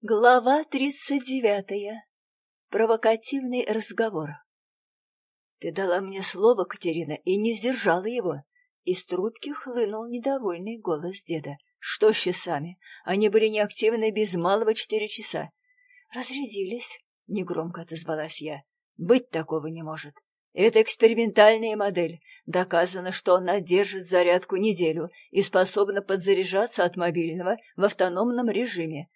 Глава тридцать девятая. Провокативный разговор. Ты дала мне слово, Катерина, и не сдержала его. Из трубки хлынул недовольный голос деда. Что с часами? Они были неактивны без малого четыре часа. Разрядились, негромко отозвалась я. Быть такого не может. Это экспериментальная модель. Доказано, что она держит зарядку неделю и способна подзаряжаться от мобильного в автономном режиме.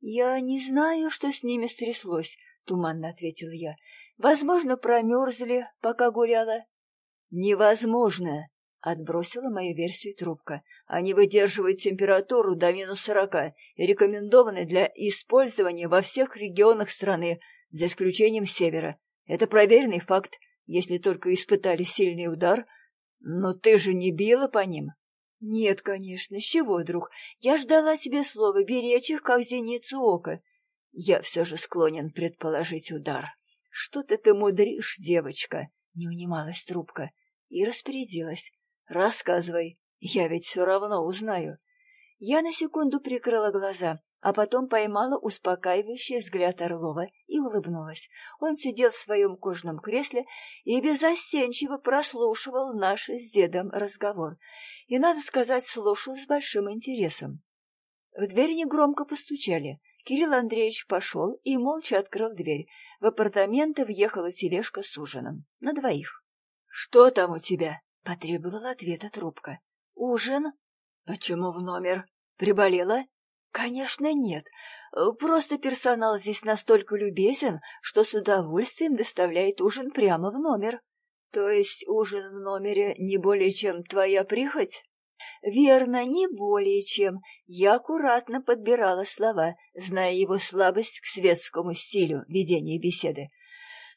«Я не знаю, что с ними стряслось», — туманно ответила я. «Возможно, промерзли, пока гуляла». «Невозможно», — отбросила мою версию трубка. «Они выдерживают температуру до минус сорока и рекомендованы для использования во всех регионах страны, за исключением севера. Это проверенный факт, если только испытали сильный удар. Но ты же не била по ним?» «Нет, конечно, с чего, друг? Я ждала тебе слова, беречь их, как зеницу ока. Я все же склонен предположить удар. Что-то ты мудришь, девочка!» — не унималась трубка и распорядилась. «Рассказывай, я ведь все равно узнаю». Я на секунду прикрыла глаза а потом поймала успокаивающий взгляд Орлова и улыбнулась. Он сидел в своем кожаном кресле и безостенчиво прослушивал наш с дедом разговор. И, надо сказать, слушал с большим интересом. В дверь негромко постучали. Кирилл Андреевич пошел и молча открыл дверь. В апартаменты въехала тележка с ужином. На двоих. — Что там у тебя? — потребовала ответа трубка. — Ужин? — Почему в номер? Приболела? «Конечно нет. Э, просто персонал здесь настолько любезен, что с удовольствием доставляет ужин прямо в номер». «То есть ужин в номере не более чем твоя прихоть?» «Верно, не более чем. Я аккуратно подбирала слова, зная его слабость к светскому стилю ведения беседы.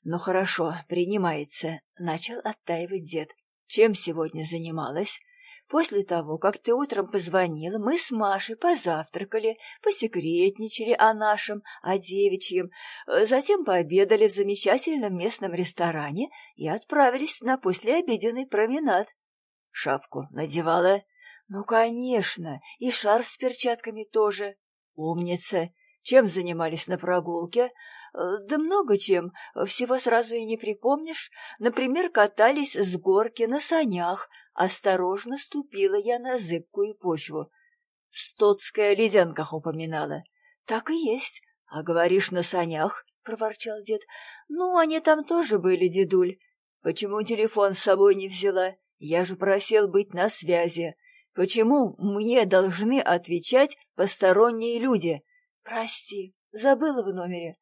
«Ну хорошо, принимается», — начал оттаивать дед. «Чем сегодня занималась?» После того, как ты утром позвонила, мы с Машей позавтракали, посекретничали о нашем, о девичьем, э, затем пообедали в замечательном местном ресторане и отправились на послеобеденный променад. Шапку надевала? Ну, конечно, и шар с перчатками тоже. Умница. Чем занимались на прогулке? Э, да много чем, всего сразу и не припомнишь. Например, катались с горки на санях, Осторожно ступила я на зыбкую почву. Стоцкая ледянках упоминала. Так и есть. А говоришь, на санях, — проворчал дед. Ну, они там тоже были, дедуль. Почему телефон с собой не взяла? Я же просил быть на связи. Почему мне должны отвечать посторонние люди? Прости, забыла в номере.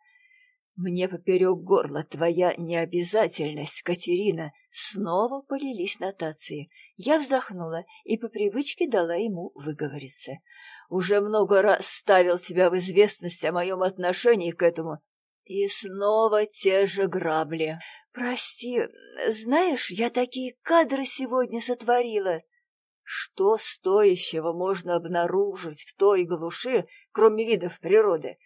Мне поперек горла твоя необязательность, Катерина. Снова полились нотации. Я вздохнула и по привычке дала ему выговориться. Уже много раз ставил тебя в известность о моем отношении к этому. И снова те же грабли. Прости, знаешь, я такие кадры сегодня сотворила. Что стоящего можно обнаружить в той глуши, кроме видов природы?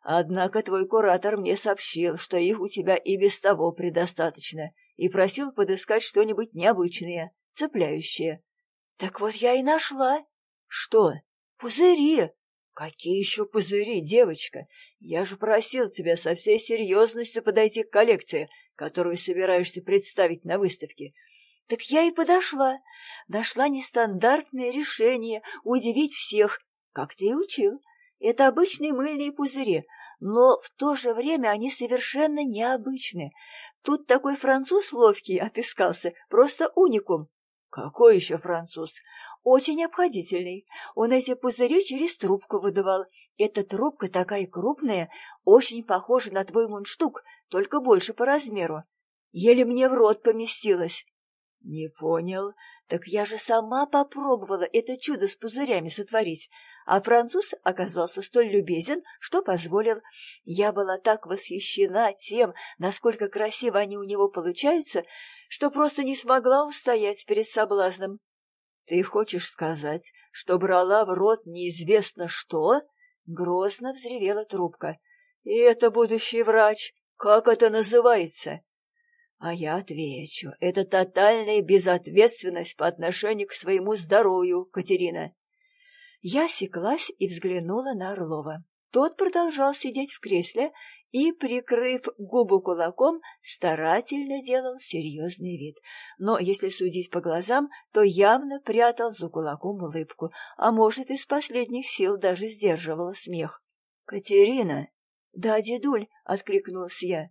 Однако твой куратор мне сообщил, что их у тебя и без того предостаточно, и просил подыскать что-нибудь необычное, цепляющее. Так вот я и нашла. Что? Пузыри. Какие еще пузыри, девочка? Я же просил тебя со всей серьезностью подойти к коллекции, которую собираешься представить на выставке. Так я и подошла. Нашла нестандартное решение удивить всех, как ты и учил. Это обычные мыльные пузыри, но в то же время они совершенно необычны. Тут такой француз ловкий отыскался, просто уникум. Какой еще француз? Очень обходительный. Он эти пузыри через трубку выдавал. Эта трубка такая крупная, очень похожа на твой мундштук, только больше по размеру. Еле мне в рот поместилась. Не понял. Так я же сама попробовала это чудо с пузырями сотворить, а француз оказался столь любезен, что позволил. Я была так восхищена тем, насколько красиво они у него получаются, что просто не смогла устоять перед соблазном. Ты хочешь сказать, что брала в рот неизвестно что? Грозно взревела трубка. И это будущий врач. Как это называется? А я отвечу, это тотальная безответственность по отношению к своему здоровью, Катерина. Я осеклась и взглянула на Орлова. Тот продолжал сидеть в кресле и, прикрыв губу кулаком, старательно делал серьезный вид. Но, если судить по глазам, то явно прятал за кулаком улыбку, а может, из последних сил даже сдерживал смех. «Катерина!» «Да, дедуль!» — откликнулась я.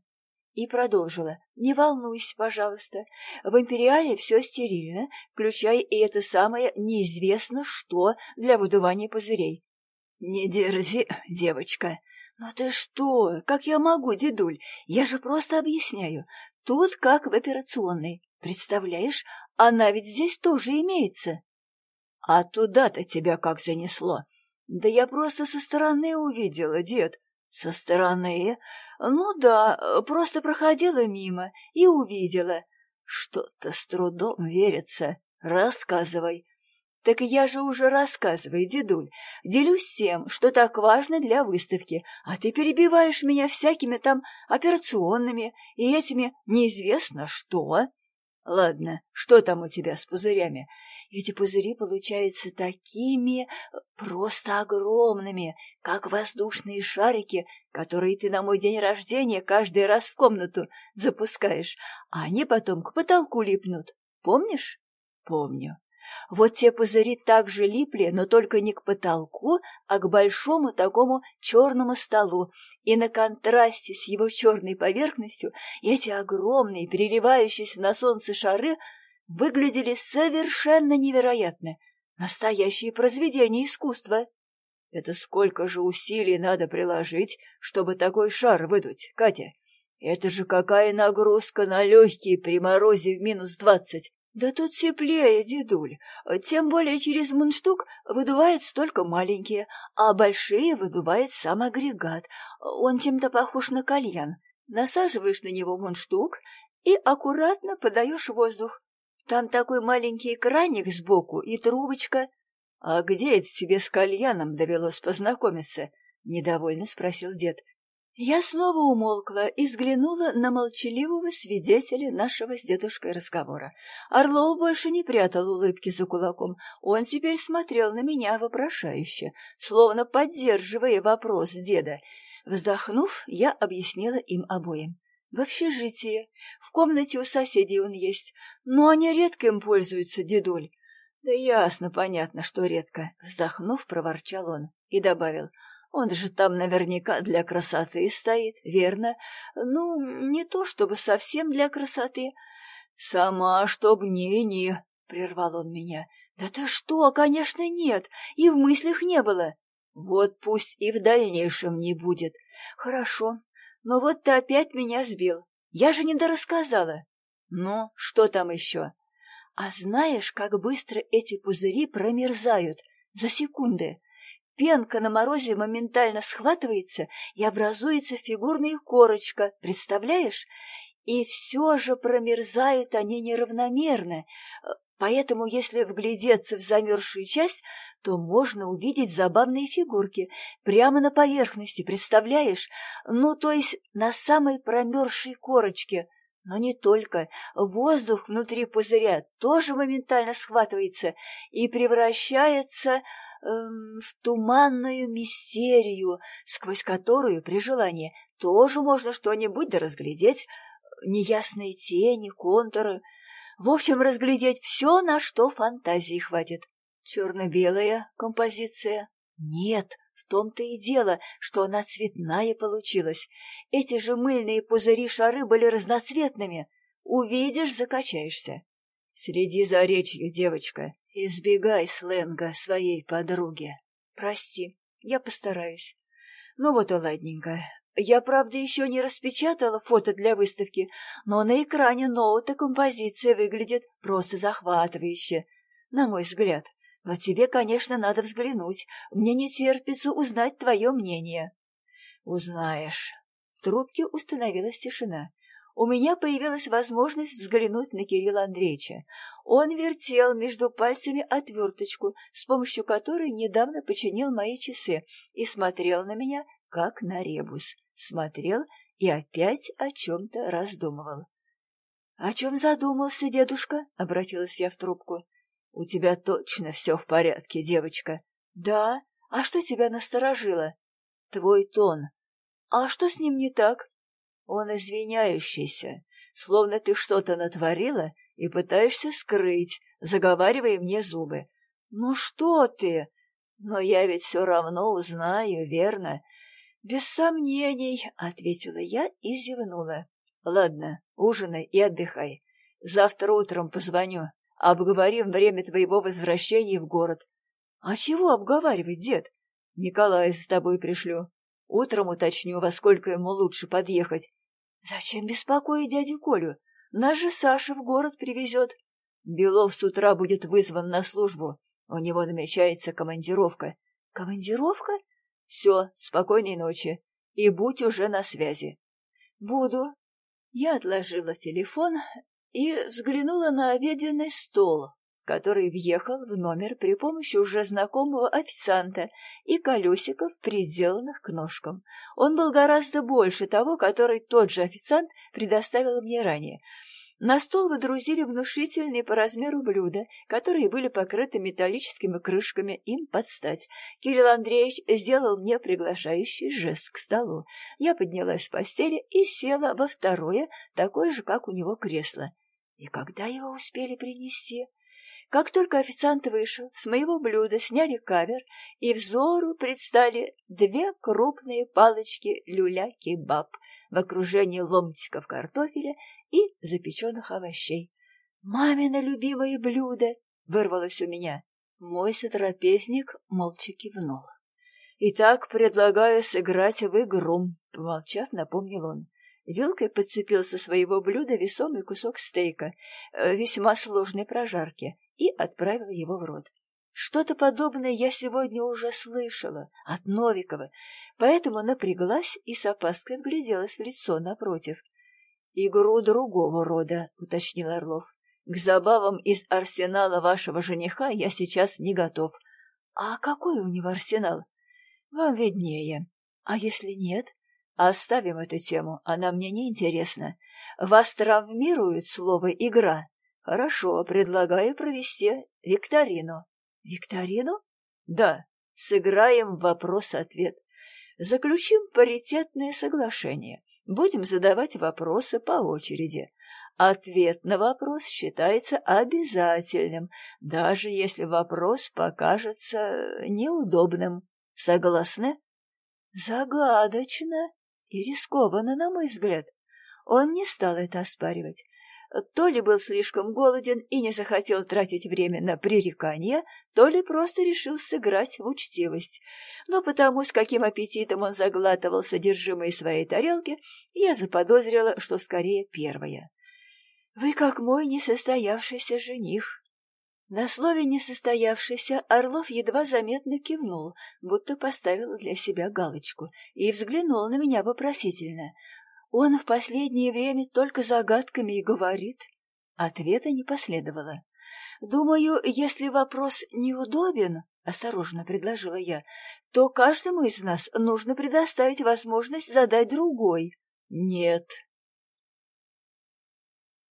И продолжила. «Не волнуйся, пожалуйста. В Империале все стерильно, включая и это самое неизвестно что для выдувания пузырей». «Не дерзи, девочка!» «Ну ты что? Как я могу, дедуль? Я же просто объясняю. Тут как в операционной. Представляешь, она ведь здесь тоже имеется». «А туда-то тебя как занесло?» «Да я просто со стороны увидела, дед». «Со стороны? Ну да, просто проходила мимо и увидела. Что-то с трудом верится. Рассказывай». Так я же уже рассказываю, дедуль. Делюсь тем, что так важно для выставки, а ты перебиваешь меня всякими там операционными и этими неизвестно что. Ладно, что там у тебя с пузырями? Эти пузыри получаются такими просто огромными, как воздушные шарики, которые ты на мой день рождения каждый раз в комнату запускаешь, а они потом к потолку липнут. Помнишь? Помню. Вот те пузыри также липли, но только не к потолку, а к большому такому черному столу, и на контрасте с его черной поверхностью эти огромные, переливающиеся на солнце шары выглядели совершенно невероятно. Настоящие произведения искусства. Это сколько же усилий надо приложить, чтобы такой шар выдуть, Катя? Это же какая нагрузка на легкие при морозе в минус двадцать. Да тут теплее, дедуль. Тем более через мундштук выдуваются только маленькие, а большие выдувает сам агрегат. Он чем-то похож на кальян. Насаживаешь на него мундштук и аккуратно подаешь воздух. Там такой маленький краник сбоку и трубочка. — А где это тебе с кальяном довелось познакомиться? — недовольно спросил дед. Я снова умолкла и взглянула на молчаливого свидетеля нашего с дедушкой разговора. Орлов больше не прятал улыбки за кулаком, он теперь смотрел на меня вопрошающе, словно поддерживая вопрос деда. Вздохнув, я объяснила им обоим. В общежитии, в комнате у соседей он есть, но они редко им пользуются, дедуль. Да ясно, понятно, что редко, вздохнув, проворчал он и добавил — он же там наверняка для красоты стоит, верно? Ну, не то чтобы совсем для красоты. Сама чтоб не-не, — прервал он меня. Да ты что, конечно, нет, и в мыслях не было. Вот пусть и в дальнейшем не будет. Хорошо, но вот ты опять меня сбил. Я же не дорассказала. Ну, что там еще? А знаешь, как быстро эти пузыри промерзают? За секунды. Пенка на морозе моментально схватывается и образуется фигурная корочка, представляешь? И все же промерзают они неравномерно, поэтому если вглядеться в замерзшую часть, то можно увидеть забавные фигурки прямо на поверхности, представляешь? Ну, то есть на самой промерзшей корочке. Но не только. Воздух внутри пузыря тоже моментально схватывается и превращается эм, в туманную мистерию, сквозь которую, при желании, тоже можно что-нибудь да разглядеть, неясные тени, контуры. В общем, разглядеть все, на что фантазии хватит. Черно-белая композиция? Нет, в том-то и дело, что она цветная получилась. Эти же мыльные пузыри-шары были разноцветными. Увидишь, закачаешься. Следи за речью, девочка. Избегай сленга своей подруги. Прости, я постараюсь. Ну вот и ладненько. Я, правда, еще не распечатала фото для выставки, но на экране ноута композиция выглядит просто захватывающе, на мой взгляд. Но тебе, конечно, надо взглянуть. Мне не терпится узнать твое мнение. Узнаешь. В трубке установилась тишина у меня появилась возможность взглянуть на Кирилла Андреевича. Он вертел между пальцами отверточку, с помощью которой недавно починил мои часы, и смотрел на меня, как на ребус. Смотрел и опять о чем-то раздумывал. — О чем задумался, дедушка? — обратилась я в трубку. — У тебя точно все в порядке, девочка. — Да? А что тебя насторожило? твой тон. А что с ним не так? Он извиняющийся, словно ты что-то натворила и пытаешься скрыть, заговаривая мне зубы. Ну что ты? Но я ведь все равно узнаю, верно? Без сомнений, ответила я и зевнула. Ладно, ужинай и отдыхай. Завтра утром позвоню. Обговорим время твоего возвращения в город. А чего обговаривать, дед? Николая с тобой пришлю. Утром уточню, во сколько ему лучше подъехать. Зачем беспокоить дядю Колю? Нас же Саша в город привезет. Белов с утра будет вызван на службу. У него намечается командировка. Командировка? Все, спокойной ночи. И будь уже на связи. Буду. Я отложила телефон и взглянула на обеденный стол, который въехал в номер при помощи уже знакомого официанта и колесиков, приделанных к ножкам. Он был гораздо больше того, который тот же официант предоставил мне ранее — на стол выдрузили внушительные по размеру блюда, которые были покрыты металлическими крышками им под стать. Кирилл Андреевич сделал мне приглашающий жест к столу. Я поднялась с постели и села во второе, такое же, как у него кресло. И когда его успели принести? Как только официант вышел, с моего блюда сняли кавер, и взору предстали две крупные палочки люля-кебаб в окружении ломтиков картофеля и запеченных овощей. «Мамино любимое блюдо!» — вырвалось у меня. Мой сотрапезник молча кивнул. «Итак, предлагаю сыграть в игру», — помолчав, напомнил он. Вилкой подцепил со своего блюда весомый кусок стейка, э, весьма сложной прожарки, и отправил его в рот. Что-то подобное я сегодня уже слышала от Новикова, поэтому напряглась и с опаской вгляделась в лицо напротив. «Игру другого рода», — уточнил Орлов. «К забавам из арсенала вашего жениха я сейчас не готов». «А какой у него арсенал?» «Вам виднее. А если нет?» «Оставим эту тему, она мне не интересна. Вас травмирует слово «игра». Хорошо, предлагаю провести викторину». «Викторину?» «Да, сыграем вопрос-ответ. Заключим паритетное соглашение. Будем задавать вопросы по очереди. Ответ на вопрос считается обязательным, даже если вопрос покажется неудобным. Согласны? Загадочно и рискованно, на мой взгляд. Он не стал это оспаривать. То ли был слишком голоден и не захотел тратить время на пререкания, то ли просто решил сыграть в учтивость. Но потому, с каким аппетитом он заглатывал содержимое своей тарелки, я заподозрила, что скорее первое. «Вы как мой несостоявшийся жених». На слове «несостоявшийся» Орлов едва заметно кивнул, будто поставил для себя галочку, и взглянул на меня вопросительно — он в последнее время только загадками и говорит. Ответа не последовало. Думаю, если вопрос неудобен, осторожно предложила я, то каждому из нас нужно предоставить возможность задать другой. Нет,